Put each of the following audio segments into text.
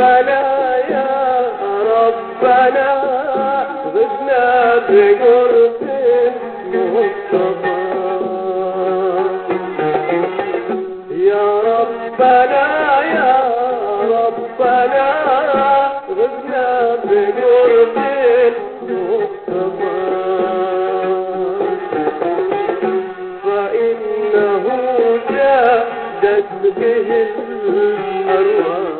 ربنا يا ربنا غبنا بقرب المصطفى يا ربنا يا ربنا غبنا بقرب المصطفى فإنه جادت به الأرواح.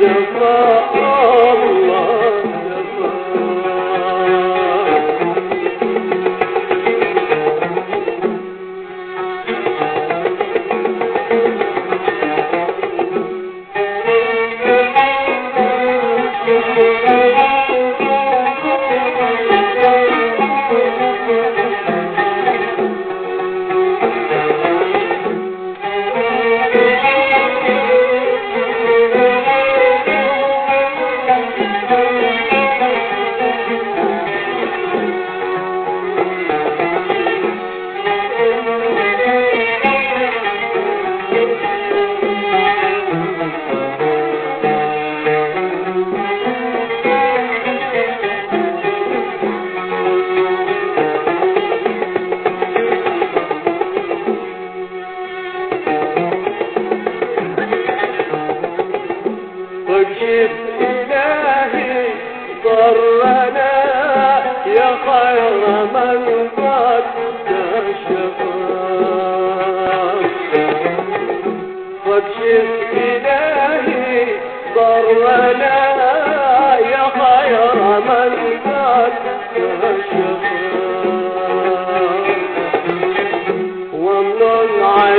Jai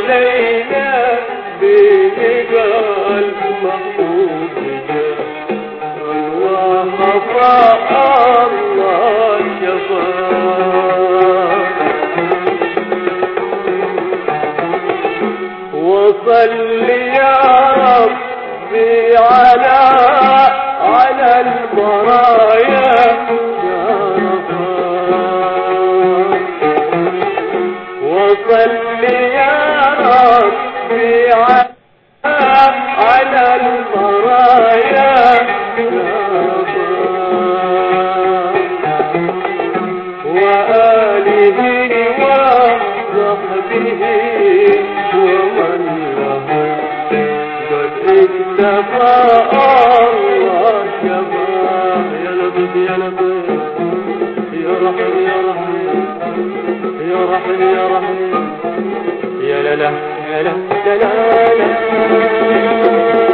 علينا بمجال محبوبنا والوحفاء الله شفاعه لا لا لا لا لا